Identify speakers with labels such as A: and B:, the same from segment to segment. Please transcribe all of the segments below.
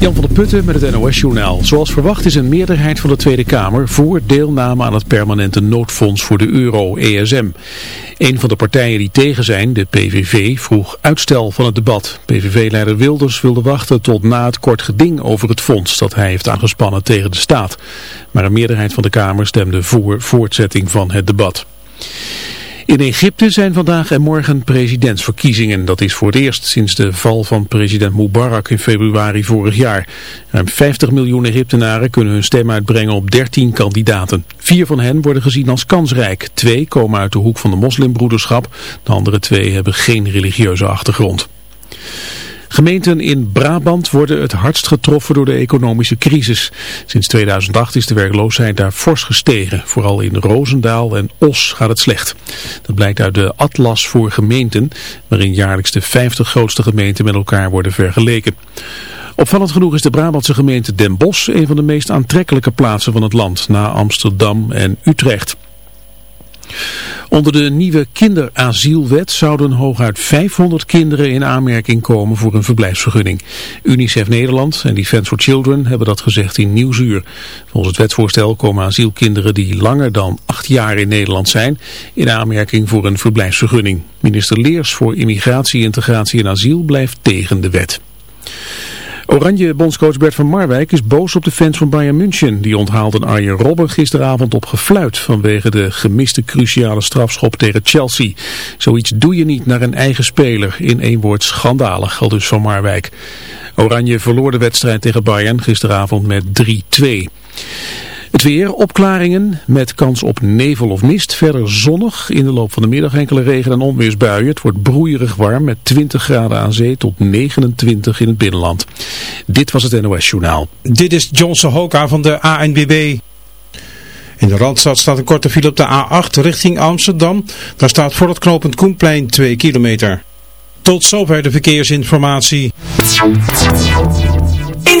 A: Jan van der Putten met het NOS-journaal. Zoals verwacht is een meerderheid van de Tweede Kamer voor deelname aan het permanente noodfonds voor de euro, ESM. Een van de partijen die tegen zijn, de PVV, vroeg uitstel van het debat. PVV-leider Wilders wilde wachten tot na het kort geding over het fonds dat hij heeft aangespannen tegen de staat. Maar een meerderheid van de Kamer stemde voor voortzetting van het debat. In Egypte zijn vandaag en morgen presidentsverkiezingen. Dat is voor het eerst sinds de val van president Mubarak in februari vorig jaar. Ruim 50 miljoen Egyptenaren kunnen hun stem uitbrengen op 13 kandidaten. Vier van hen worden gezien als kansrijk. Twee komen uit de hoek van de moslimbroederschap. De andere twee hebben geen religieuze achtergrond. Gemeenten in Brabant worden het hardst getroffen door de economische crisis. Sinds 2008 is de werkloosheid daar fors gestegen. Vooral in Roosendaal en Os gaat het slecht. Dat blijkt uit de Atlas voor gemeenten, waarin jaarlijks de 50 grootste gemeenten met elkaar worden vergeleken. Opvallend genoeg is de Brabantse gemeente Den Bosch een van de meest aantrekkelijke plaatsen van het land, na Amsterdam en Utrecht. Onder de nieuwe kinderasielwet zouden hooguit 500 kinderen in aanmerking komen voor een verblijfsvergunning. UNICEF Nederland en Defence for Children hebben dat gezegd in Nieuwsuur. Volgens het wetsvoorstel komen asielkinderen die langer dan acht jaar in Nederland zijn in aanmerking voor een verblijfsvergunning. Minister Leers voor Immigratie, Integratie en Asiel blijft tegen de wet. Oranje bondscoach Bert van Marwijk is boos op de fans van Bayern München. Die onthaalden Arjen Robben gisteravond op gefluit vanwege de gemiste cruciale strafschop tegen Chelsea. Zoiets doe je niet naar een eigen speler. In één woord schandalig, al dus van Marwijk. Oranje verloor de wedstrijd tegen Bayern gisteravond met 3-2. Het weer, opklaringen met kans op nevel of mist. Verder zonnig, in de loop van de middag enkele regen- en onweersbuien. Het wordt broeierig warm met 20 graden aan zee tot 29 in het binnenland. Dit was het NOS Journaal.
B: Dit is John Sohoka van de ANBB. In de Randstad staat een korte file op de A8 richting Amsterdam. Daar staat voor het knooppunt Koenplein 2 kilometer. Tot zover de verkeersinformatie.
C: In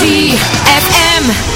D: Blue
E: Hotel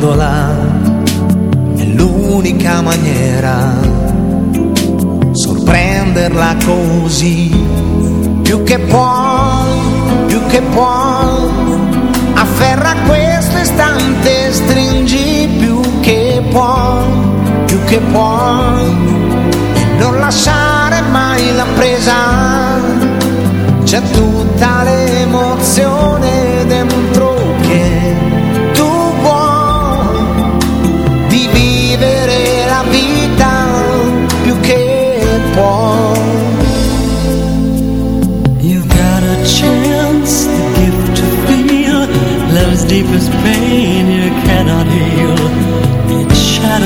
F: perdola, è l'unica maniera. Sorprenderla così, più che puoi, più che puoi, afferra questo istante, stringi più che puoi, più che puoi, non lasciare mai la presa, c'è tutta l'emozione dentro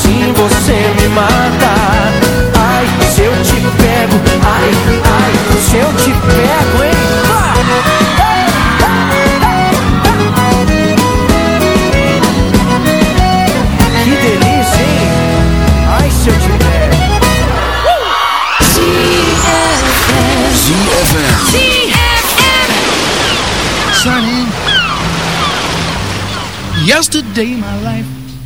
G: Assim você me mata. Ai, se eu te pego Ai, ai, se eu te pego, hein? Que delícia, Ai, se eu te pego
H: Sonny, yesterday my life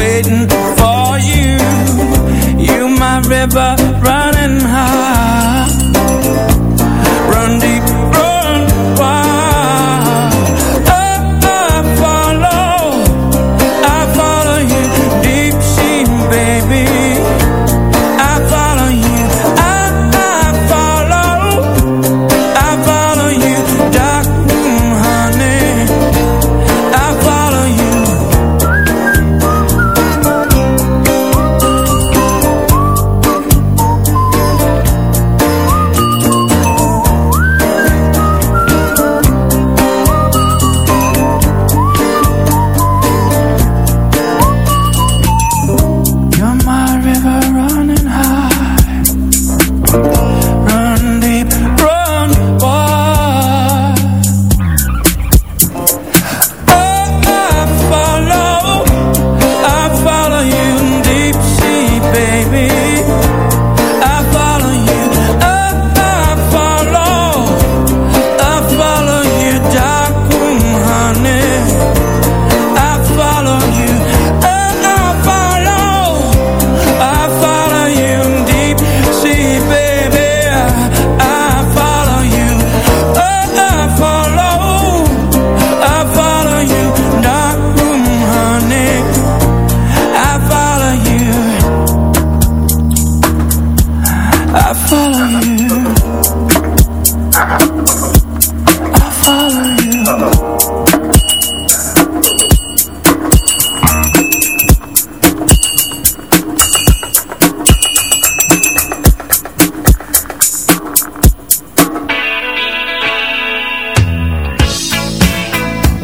I: waiting for you. You my
J: river, run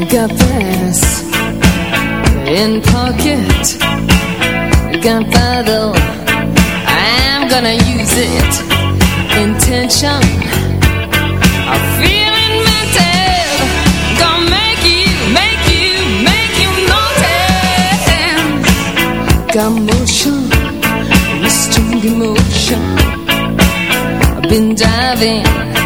K: Got plans in pocket. Gunpowder I'm gonna use it. Intention I'm feeling Gonna make you, make you, make you notice. Got motion Restrained emotion I've been diving